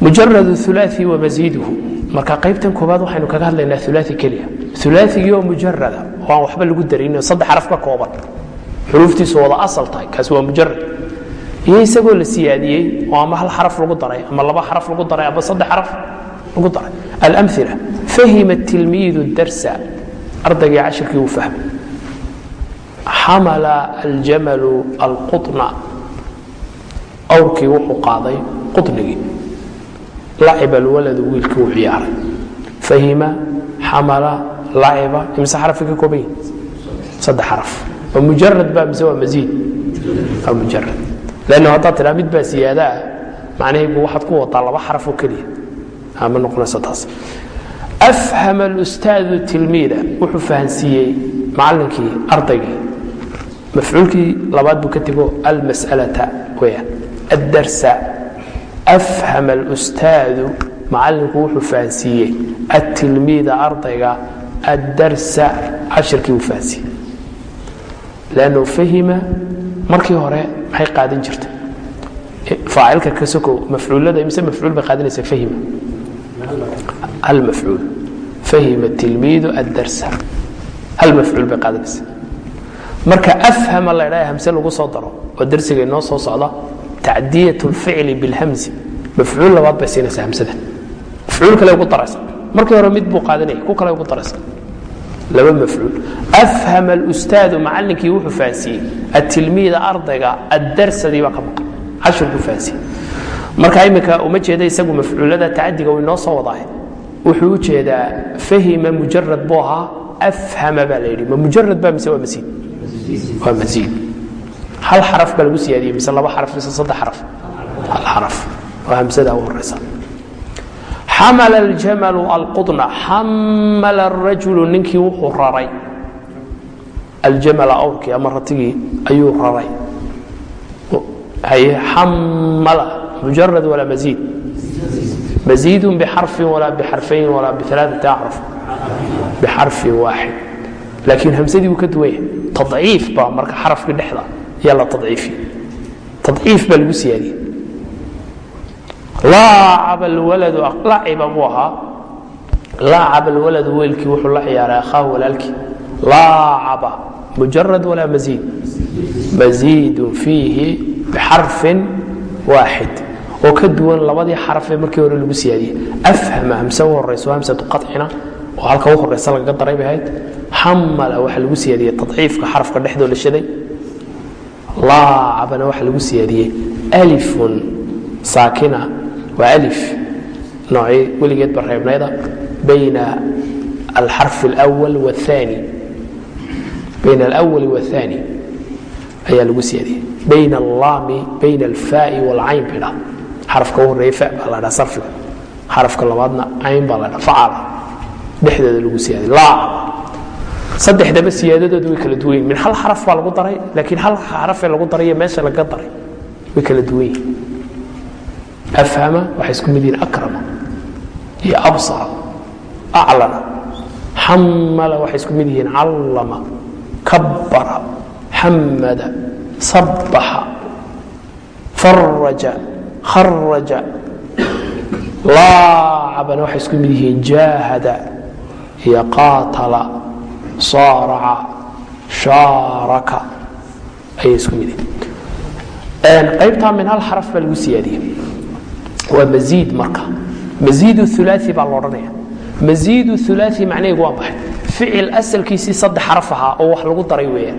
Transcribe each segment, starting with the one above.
mujarad ulaai wamasiiduhu marka qaybtan koobaad waxaynu kaga hadlaynaa ulaai keliya. Ulaaigii mujarada oo aan waxba lagu darin saddex xaraf ka kooban. Xuruuftiisu wada asal tahay kaasi waa mujarad. Iyo isagoo la siyaadiyey oo ama hal xaraf lagu daray ama laba xaraf lagu daray ama saddex xaraf lagu daray. Alamila fahima tilmiidu darsa ardaygii cashirkii uu fahmay xamala aljamalu alquna awrkii wuxuu qaaday qunigii laciba alwaladu wiilkii uu ciyaaray. Fahima xamala laciba imse xarafay ka kooban yihiin saddex xaraf. Waa mujarad ba mise waa masiid waa mujarad lanno haddaad tidhaa mid baa siyaada ah macnahaygu waxaad ku wadaa laba xaraf oo keliya. Ama noqonaysa taas. Afhama alustaadu tilmiida. Wuxuu fahansiiyey macallinkii ardaygii mafcuulkii labaad buu ka tego almas'alata weyaan addarsa afhama alustaadu macallinku wuxuu fahansiiyey atilmiida ardayga addarsa cashirkii uu fahansiiyey lannu fahima markii hore maxay qaadan jirtay faacilka ka sokow mafcuullada mafcuul bay qaadanaysa fahima hal mafcuul fahima tilmiidu addarsa hal mafcuul bay qaadanaysa marka afhama la ydhaha hamse lagu soo daro oo darsiga inoo soo socda tacdiyat lficli bilhamsi mafcuul labaad bay siinaysa hamsada mafcuul kale ugu daraysa markii hore mid buu qaadanaya ku kale ugu daraysa laba mafcuul afhama alustaadu macallinkii wuxuu fahansiiyey atilmiida ardayga addarsadii baa ka maqan cashirkuu fahansiiyey marka iminka uma jeeda isagu mafcuulada tacadiga uu inoo soo wadaaye wuxuu u jeedaa fahima mujarad buu ahaa afhama baa la yidhi ma mujarad ba mise waa masiid waa masiid hal xaraf baa lagu siyaadiyey mise laba xaraf mise saddex xaraf hal xaraf waa hamsada u horeysa xamala aljamalu alqudna. Xamala arajulu ninkii wuxuu raray. Aljamala awrkii ama ratigii ayuu raray. Xamala mujarad walaa maziid. Maziidu bixarfin walaa bixarfayn walaa bialaaثati acraf bixarfin waaxid. Laakiin hamsadii wuu ka duwan yahay tadciif baa marka xarafkii dhexda ayaa la tadciifiye tadciif baa lagu siyaadiyey laacaba alwaladu laciba buu ahaa. Laacaba alwaladu weylkii wuxuu la ciyaaray akhaahu walaalkii. Laacaba mujarad walaa maziid? Maziidun fiihi bixarfin waaxid. Oo ka duwan labadii xarafee markii hore lagu siyaadiyey afhama hamse u horayso hamsatu qacina oo halka u horeysa lagaga daray bay ahayd. Xamala waxaa lagu siyaadiyey tadciifka xarafka dhexdoo la shaday. Laacabana waxaa lagu siyaadiyey alifun saakina waa noocii weligeedba reebnayda. Bayna alxarfi alawal waani bayna alawali waاthani ayaa lagu siyaadiyey. Bayna allaami bayna alfaai waalcayn bay dhaha xarafka u horreeya fa baa la dhaa sarfiga xarafka labaadna cayn baa la dhaa facala dhexdeeda lagu siyaadiy laacaba saddexdaba siyaadadoodu way kala duwan yihiin min hal xaraf baa lagu daray laakiin hal xarafee lagu daray iyo meesha laga daray way kala duwan yihiin afhama waxay isku mid yihiin akrama iyo absara aclana xamala waxay isku mid yihiin callama kabbara xamada sabbaxa faraja kharaja laacabana waxay isku mid yihiin jaahada iyo qaatala saaraca shaaraka ayay isku mid yihiin qaybtaa min hal xaraf baa lagu siyaadiyey waa maiid marka. Maiid ulaai baa loodhanaya maiid ulaai macnaheegu waa maxay ficil asalkiisii saddex xaraf ahaa oo wax lagu daray weeyaan.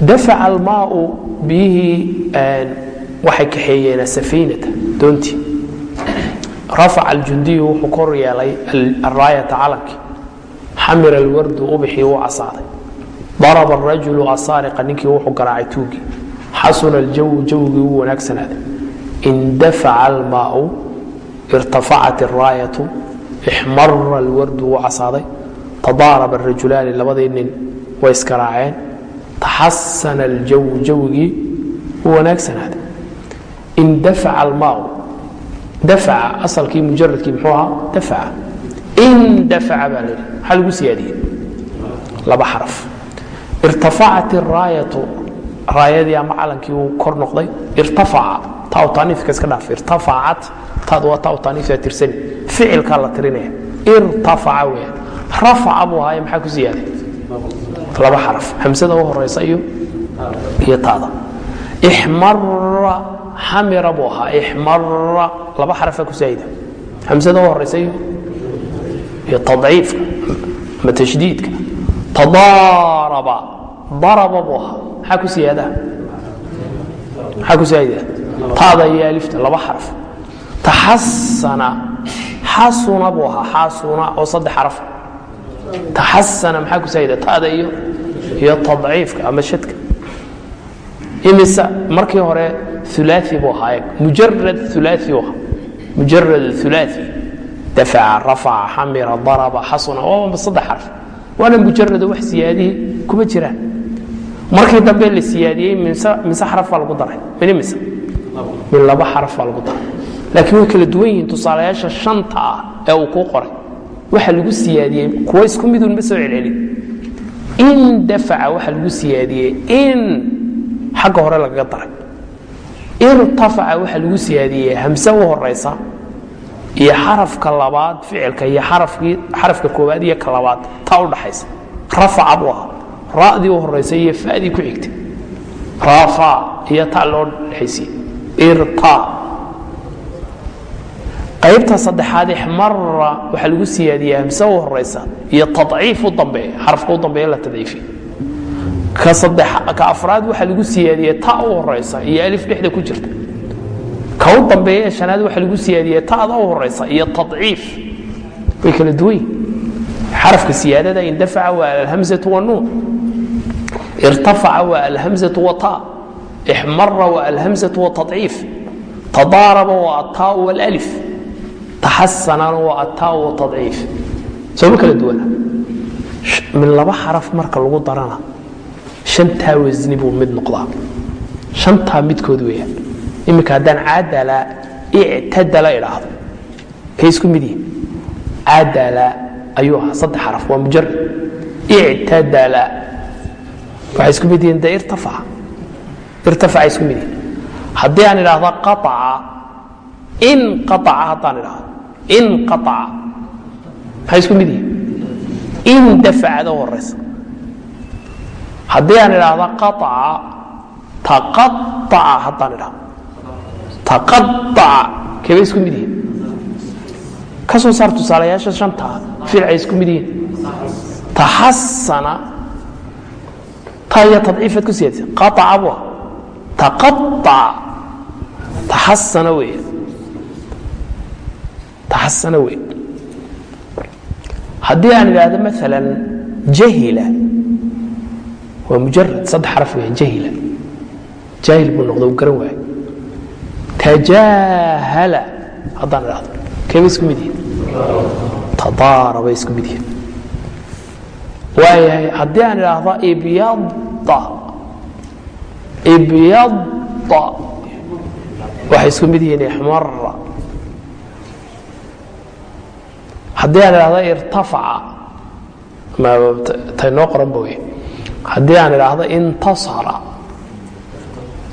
Dafaca almaau biyihii waxay kaxeeyeen safiinata doontii. Rafaca aljundiyu wuxuu kor yeelay araayata calankii. Xamira alwardu ubixii wuu casaaday daraba arajulu asaariqa ninkii wuxuu garaacay tuugii xasuna aljawu jawgii wuu wanaagsanaaday indafaca almaau irtafacat araayatu ixmara alwardu wuu casaaday tadaaraba arajulaani labadii nin way iskaraaceen taxasana aljawu jawgii wuu wanaagsanaaday indafaca almaau dafaca asalkii mujaradkii muxuu ahaa dafaca indafaca baa layihi maxaa lagu siyaadiyey laba xaraf irtafacat iraayatu raayadii ama calankii wuu kor noqday irtafaca ta taw taaniifka iska dhaaf irtafacat taad waa taw taaniifta tirsani. Ficilkaa la tirinaya irtafaca weeyaan rafaca buu ahaaye maxaa ku ahaa. Maxaa ku siyaadaa taada iyo alifta laba xaraf. Taxasana xasuna buu ahaa xasuna oo saddex xaraf. Taxasana maxaa ku saayida taada iyo iyo tadciifka ama shadka imise markii hore ulaai buu ahaa mujarad ulaai u ahaa. Mujarad ulaai dafaca rafaca xamira daraba xasuna waaba saddex xarf waana mujarado wax siyaadihii kuma jiraan. Markii dambe la siyaadiyey mise xaraf baa lagu daray. Min imise min laba xaraf baa lagu daray. Laakiin way kala duwan yihiin tusaalayaasha shanta ah ee uu kuu qoray waxa lagu siyaadiyey kuwa isku midun ma soo celcelin. In dafaca waxa lagu siyaadiyey in xagga hore lagaga daray. Irtafaca waxa lagu siyaadiyey hamse u horaysa iyo xarafka labaad ficilka iyo xarafka koowaad iyo ka labaad taa u dhaxaysa. Rafaca buu ahaa. Ra'dii u horaysa iyo fa'dii ku xigtay. Rafa iyo ta loo dhexaysiye qaybta saddexaad ixmara waxaa lagu siyaadiyaa hamse u horaysa iyo tadciif u dambeeya xarafka u dambeeya la tadciifiye ka afraad waxaa lagu siyaadiye ta u horaysa iyo alif dhexda ku jirta. Ka u dambeeya ee shanaad waxaa lagu siyaadiye ta'da u horaysa iyo tadciif. Way kala duwan yihiin xarafka siyaadada indafaca waa alhamzatu wanuun irtafaca waa alhamzatu wata ixmara waa alhamzatu watadciif tadaaraba waa attaau walalif taxasanana waa attaau watadciif sooma kala duwana min laba xaraf marka lagu darana shantaa wasni buu mid noqdaa shantaa midkood weeyaan iminka haddaan cadala ictadala idhaahdo kay isku mid yihiin cadala ayuu ahaa saddex xaraf waa mujarad ictadala waxay isku mid yihiin de irtafaca irtafaca isku mid yihiin haddii aan idhaahdo qaaca inqaaca haddaan idhaahdo inqaaca maxay isku mid yihiin in dafacda u horaysa haddii aan idhaahdo qaaca taqaaca haddaan idhahdo taqaaca keebay isku mid yihiin ka soo saar tusaalayaasha shantaa ficay isku mid yihiin taxasana ta iyo tadciifaad ku siyaadisa. Qaaca bua taqaaca taxasana weeye taxasana weeye haddii aan idhaahdo maalan jahila waa mujarad saddex xaraf weya jahila jaahil buu noqdo u garan waayo tajaahala haddaan idhahdo keebay isku mid yihiin tadaarabay isku mid yihiin waayahay haddii aan idhaahdo ibyada ibyada waxay isku mid yihiin ixmara haddii aan idhaahdo irtafaca tay noo qoranba wey haddii aan idhaahdo intasara.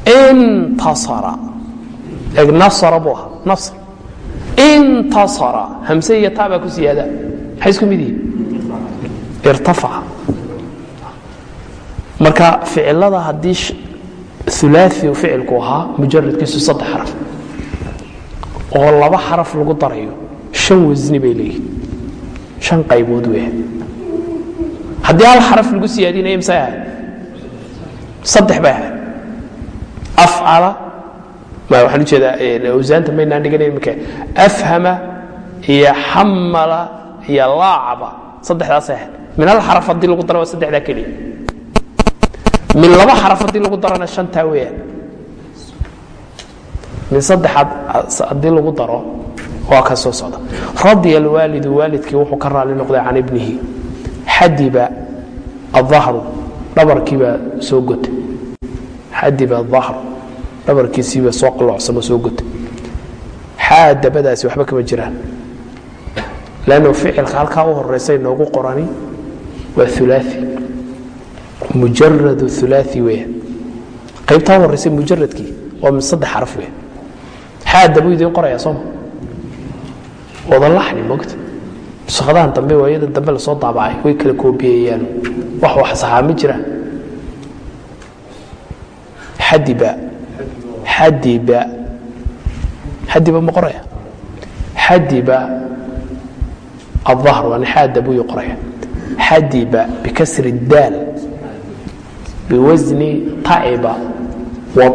Intasara. Eg nasara buu ahaa. Nasr. Intasara. Hamse iyo taa baa ku siyaada. Maxay isku mid yihiin. Irtafaca. Marka ficilada haddii ulaai uu ficilku ahaa mujaradkiisu saddex xaraf oo laba xaraf lagu darayo shan wasni bay leeyihiin shan qaybood weya haddii hal xaraf lagu siyaadinaya misay ahayd saddex bay ahayd afcala waxaan u jeedaa awsaanta maynaan dhiganayn marka afhama iyo xamala iyo laacaba saddexdaasay ahayd. Min hal xaraf haddii lagu daro waa saddexdaa keliya min laba xaraf haddii lagu darana shantaa weeyaan. Min saddexaad haddii lagu daro waa ka soo socda. Radya alwaalidu waalidkii wuxuu ka raali noqday can ibnihi. Xadiba aahru dhabarkiibaa soo gotay. Xadiba aahru dhabarkiisiibaa soo qaloocsamo soo gotay. Xaa dabadaasi waxba kama jiraan. Lannu ficilka halkaa u horaysa inoogu qorani waa ulaai mujarad ulaai weya qaybtaa horaysa mujaradkii waa min saddex xaraf weya xaada buu idiin qoraya sooma wada laxni mogta nuskhadahan dambe waayada dambe lasoo daabacay way kala koobiyeyaan wax wax saxaa ma jiraan xadiba xadiba xadiba ma qoraya xadiba الظهر waana xaada buu ii qoraya xadiba bikasri الdaal biwasni taiba wa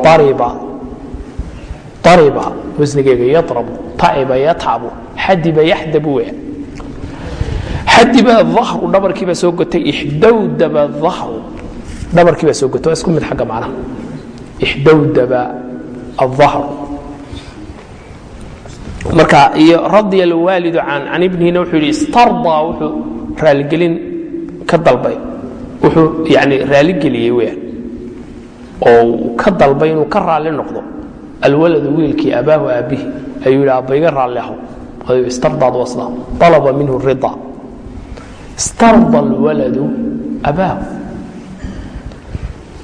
ariba wasnigeega yadrabu taiba yatabu xadiba yaxdabu we xadiba ahru dhabarkiibaa soo gotay ixdawdaba ahru dhabarkiibaa soo gotay isku mid xagga macnaha ixdawdaba aahru marka iyo radya alwaalidu can ibnihina wuxuu yidhi istardaa wuxuu raaligelin ka dalbay wuxuu yani raaligeliyey weyaan oo ka dalbay inuu ka raalli noqdo. Alwaladu wiilkii abaahu aabbihi ayuu yidhi aabba iga raalli aho. Ayuu istardaad wasda alaba minhu rida istarda alwaladu abaahu.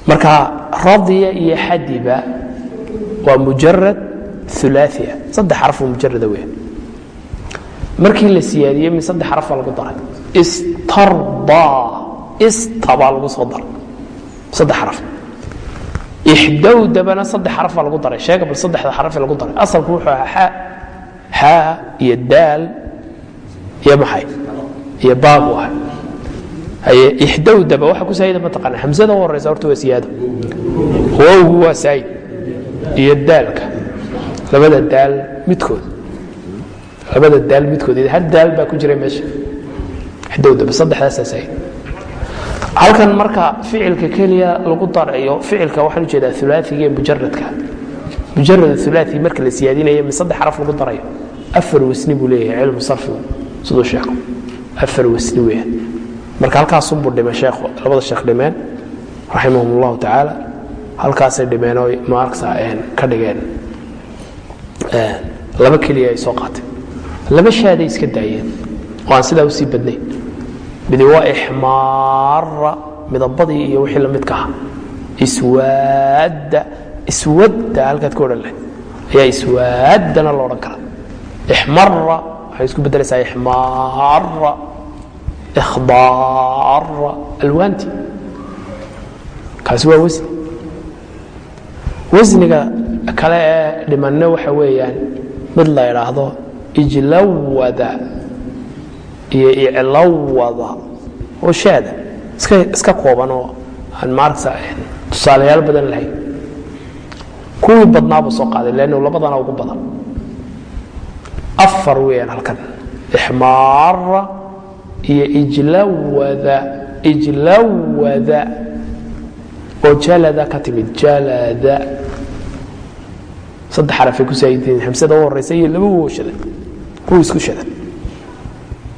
Marka radya iyo xadiba waa mujarad ulaia saddex xarafoo mujarada weya markii la siyaadiyey min saddex xaraf baa lagu daray. Istardaa ista baa lagu soo daray. Saddex xaraf. Ixdawdabana saddex xaraf baa lagu daray. Sheega bal saddexda xarafee lagu daray. Asalku wuxuu ahaa xaa xaa iyo daal iyo maxay? Iyo baabu ahay haye ixdawdaba waxa ku saayida mataqaana hamsada u horeysa horta waa siyaado. Wowgu waa saayid. Iyo daalka. Labada daal midkood. Labada daal midkood. Hal daal baa ku jira meesha. Xdowdaba saddexdaasaa saahid halkan marka ficilka keliya lagu darayo ficilka waxaan u jeedaa ulaaiga mujaradka mujarad ulaai marka la siyaadinayo min saddex xaraf lagu darayo afar wasni buu leeyahay cilmu sarfigu siduu sheeko afar wasni weeyaan marka halkaasunbuu dhimay sheekhu labada sheekh dhimeen raximahum allahu tacaala halkaasay dhimeen oo maarksa ka dhigeen. Laba keliya ay soo qaateen laba shaaday iska daayeen. Oo aan sidaa u sii badnayn midi waa ixmaara midabadii iyo wixii la midka aha iswaadda iswadda halkaad ka odhan lahayd. Ayaa iswaaddana lo odhan karaa. Ixmara waxay isku beddelaysaa ixmaara ikhdaara alwaanti. Kaasi waa wasni. Wasniga kale ee dhimanno waxa weeyaan mid la idhaahdo ijlawada iyo iclawada. Oo shaada. Iska kooban oo aan maaragta tusaalayaal badan lahayn. Kuwii badnaaba soo qaaday leannu labadana ugu badan. Afar weeyaan halkan. Ixmaara iyo ijlawada ijlawada. Oo jalada ka timid jalada saddex xarafay ku saaidiin hamsada u horeysa iyo laba wo shadan kuwa isku shadan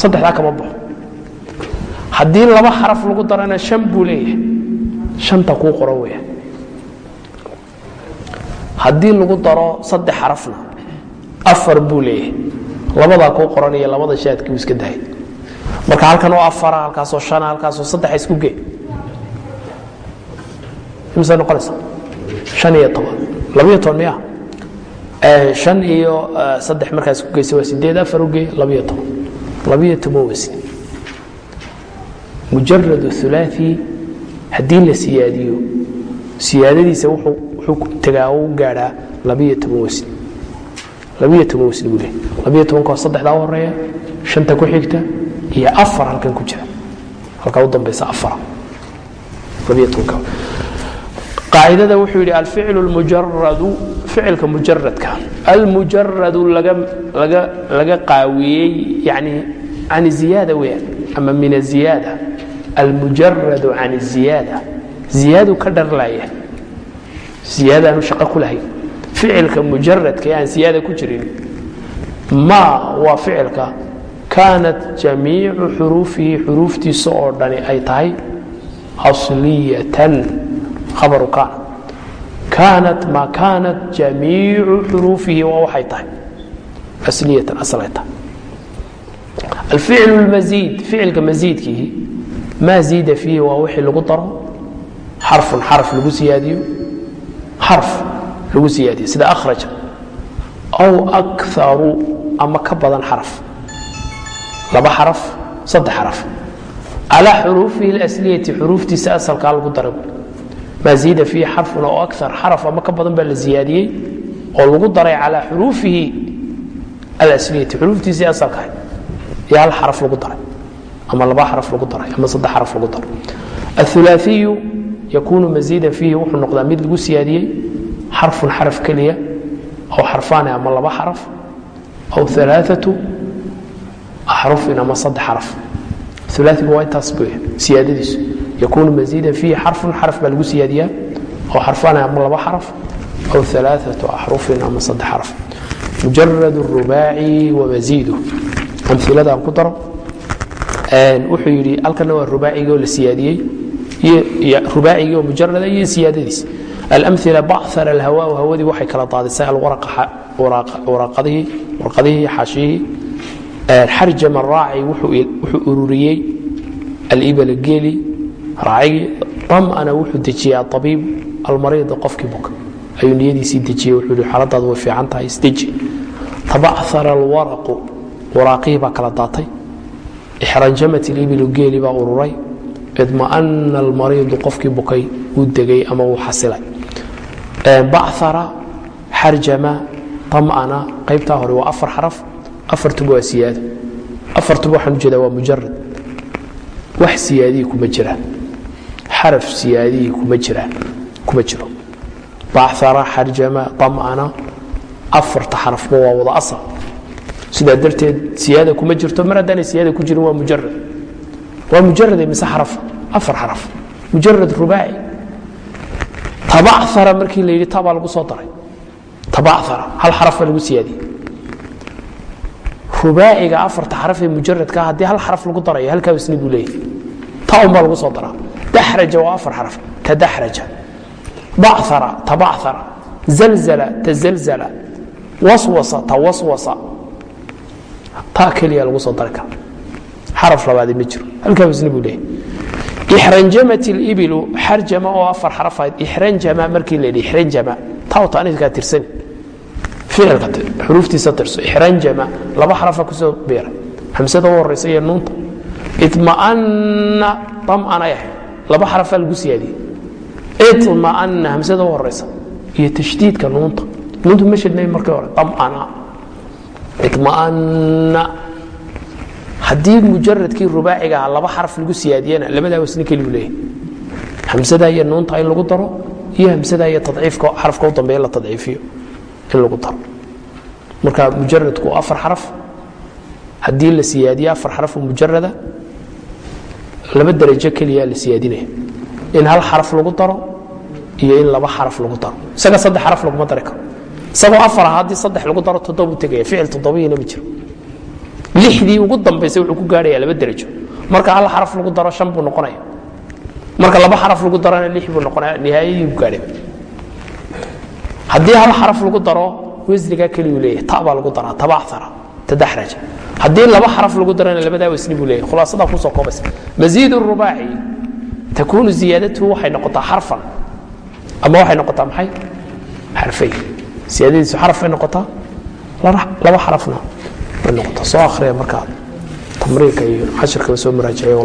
saddexdaa kama baxo. Haddii laba xaraf lagu darana shan buu leeyahay shanta kuu qoran weya haddii lagu daro saddex xarafna afar buu leeyahay. Labadaa kuu qoran iyo labada shaadkii iska dahay marka halkan oo afara halkaasoo shana halkaasoo saddexa isku gee. Imse noqonaysa an iyo toban. Labaiyo toban miya an iyo saddex markaas ku geysa waa sideed afar uge labaiyo toban labaiyo toban wasni mujarad ulaai haddii la siyaadiyo siyaadadiisa wuxuu tegaa u gaadhaa labaiyo toban wasni labaiyo toban wasni buu leey labaiyo tobanka saddexdaa u horreeya shanta ku xigta iyo afar halkan ku jira. Halkaa u dambaysa afara labaiyo tobanka. Qaacidada wuxuu yidhi alficlu mujaradu ficilka mujaradka almujaradu laga qaawiyey yani can ziyaada weyaan ama min aziyaada almujaradu can ziyaada. Ziyaadu ka dharlaya ziyaadaanu shaqo ku lahayn. Ficilka mujaradka ee aan siyaada ku jirin. Ma waa ficilka. Kaanat jamiicu xuruufihi xuruuftiisa oo dhani ay tahay asliyatan khabaru kaana kaanat ma kaanat jamiicu xuruufihi waa waxay tahay. Asliyatan asal ay tahay. Alficlu lmasiid ficilka masiidkiihi maa ziida fiihi waa wixii lagu daro. Xarfun xaraf lagu siyaadiyo. Xarf lagu siyaadiyo sida akhraja. Aw akaru ama ka badan xaraf. Laba xaraf saddex xaraf. Calaa xuruufihi اlasliyati xuruuftiisa asalkaa lagu daray ma ziida xarfun oo aar xaraf ama ka badan baa la ziyaadiyey oo lagu daray calaa xuruufihi alsliyati xuruuftiisii asalkaha ee hal xaraf lagu daray ama laba xaraf lagu daray ama saddex xaraf lagu daray. Athulaaiyu yakuunu masiidan fiihi wuxuu noqdaa mid lagu siyaadiyey xarfun xaraf keliya aw xarfaani ah ama laba xaraf aw alaaatu axrufin ama saddex xaraf. Ulaiga waa intaas bu siyaadadiisu yakunu maiidan fiihi xarfun xaraf baa lagu siyaadiyaa oo xarfanay ama laba xaraf aw alaaatu axrufin ama saddex xaraf mujarad rubaaci wamaiidu amiladaan ku daro wuxuu yidhi alkana waa rubaacigoo la siyaadiyey rubaacigii oo mujarada iyo siyaadadiis alamila bacثar alhawa hawadii waxay kala daadisay alwarqadihii xaashiyihii xarjama raaci wuxuu ururiyey alibala geeli raacigii dam'ana wuxuu dejiyey abiib almariida qofkii buka ayuu niyadiisii dejiyey wuxuu yidhi xaaladaadu way fiican tahay isdeji. Tabacara alwaraqu waraaqihii baa kala daatay. Ixranjamat ilibilu geeli baa ururay. Idma'ana almariidu qofkii bukay wuu degay ama wuu xasilay. Bacara xarjama am'ana qaybtaa hore waa afar xaraf afartuba waa siyaado afartuba waxaan u jeedaa waa mujarad wax siyaadihii kuma jiraan xaraf siyaadihii kuma jiro. Bacara xarjama am'ana afarta xarafba waa wada asal. Sidaa darteed siyaada kuma jirto mar haddaanay siyaada ku jirin waa mujarad waa mujarade mise xaraf? Afar xaraf. Mujarad rubaaci. Tabacara markii la yidhi tabaa lagu soo daray. Tabacara hal xaraf baa lagu siyaadiyey. Rubaaciga afarta xaraf ee mujaradka haddii hal xaraf lagu darayo halkaa isni buu leeyahy taun baa lagu soo daraa daxraja waa afar xaraf tadaxraja bacara tabacara zalzala tazalzala waswasa tawaswasa taa keliya lagu soo dari kara xaraf labaadi ma jiro halkaa isni buu leeyahy ixranjamat ilibilu xarjama oo afar xaraf ahayd ixranjama markii la yidhi ixranjama taa taaniifkaa tirsani ficilka xuruuftiisa tirso ixranjama laba xarafa ku soo beeray hamsada u horeysa iyo nuunta idma'anna dam'an ay ahayd laba xarafaa lagu siyaadiyey. Idma'anna hamsada u horeysa iyo tashdiidka nuunta. Nuuntu ma shidnay markii hore. Dam'ana idma'anna haddii mujaradkii rubaaciga aha laba xaraf lagu siyaadiyana labadaa wasni keliyu leeyahy hamsada iyo nuunta in lagu daro iyo hamsada iyo tadciifka xarafka u dambeeya la tadciifiyo in lagu daro. Marka mujaradku afar xaraf. Haddii la siyaadiyo afar xaraf oo mujarada laba darajo keliya la siyaadinaya in hal xaraf lagu daro iyo in laba xaraf lagu daro. Isaga saddex xaraf laguma dari karo. Isagoo afar ah haddii saddex lagu daro toddobu tegaya ficil toddobihiina ma jiro. Lixdii ugu dambaysay wuxuu ku gaarhaya laba derajo marka hal xaraf lagu daro shan buu noqonaya. Marka laba xaraf lagu darona lix buu noqonaya nihaayadii buu gaadhay haddii hal xaraf lagu daro wasnigaa keliyuu leeyahay ta baa lagu daraa tabacara tadaxraja haddii laba xaraf lagu darona labadaa wasni buu leeyahay. Khulaasadaa ku soo koobaysa masiid rubaaci takuunu ziyaadatuhu waxay noqotaa xarfan. Ama waxay noqotaa maxay? Xarfayn siyaadadiisu xarafay noqotaa? Laba xarafna way noqotaa. Soo akhriya markaa tamriinka iyo cashirkaba soo muraajaciya